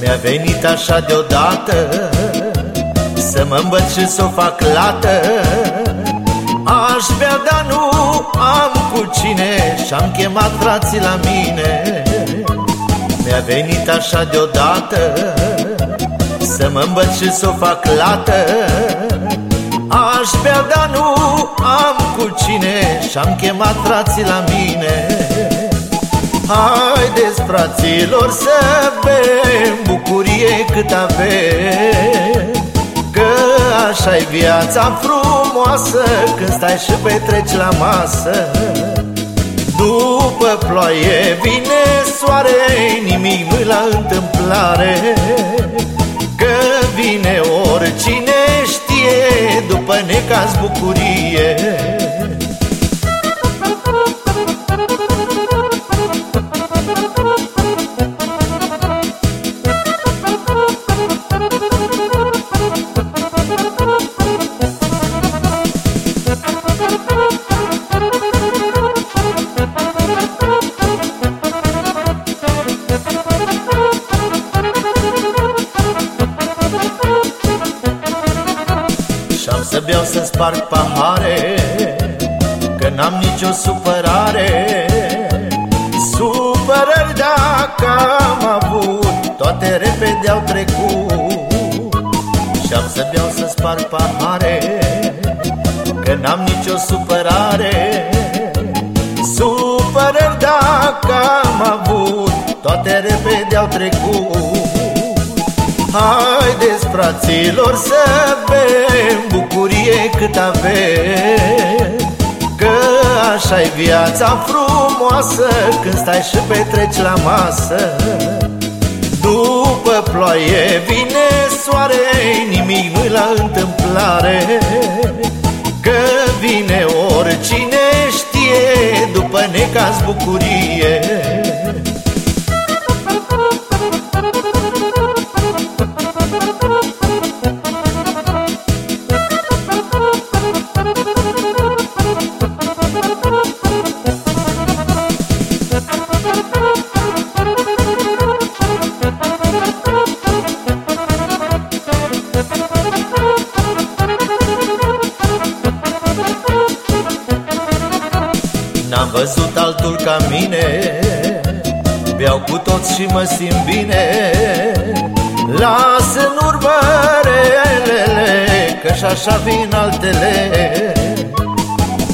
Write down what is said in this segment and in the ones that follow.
Mi-a venit așa deodată Să mă învăț și să o fac lată. Aș bea, dar nu am cu cine Și-am chemat frații la mine. Mi-a venit așa deodată Să mă învăț și să o fac lată. Aș bea, dar nu am cu cine Și-am chemat frații la mine. Haideți, fraților, să bem bucurie cât avem. Că așa e viața frumoasă Când stai și petreci la masă. După ploaie vine soare Nimic nu la întâmplare. Că vine oricine știe După necaz bucurie Și-am să beau să sparg pahare Că n-am nicio supărare. Supărări dacă am avut Toate repede au trecut. Și-am să beau să sparg pahare Că n-am nicio supărare. Supărări dacă am avut Toate repede au trecut. Haideți, fraților, să bem bucurie cât avem Că așa e viața frumoasă Când stai și petreci la masă. După ploaie vine soare Nimic nu-i la întâmplare. Că vine oricine știe După necaz bucurie văzut altul ca mine. Beau cu toți și mă simt bine. Lasă în urmă relele Că și așa vin altele.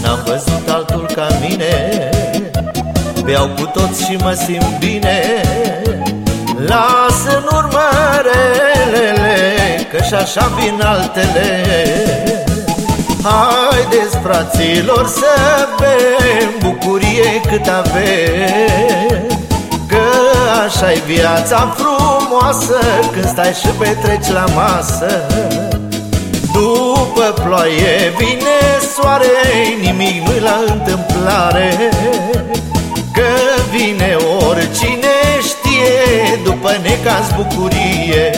N-am văzut altul ca mine. Beau cu toți și mă simt bine. Lasă în urmă relele Că și așa vin altele Haideți, fraților, să bem bucurie cât avem. Că așa e viața frumoasă Când stai și petreci la masă. După ploaie vine soare Nimic nu-i la întâmplare. Că vine oricine știe După necaz bucurie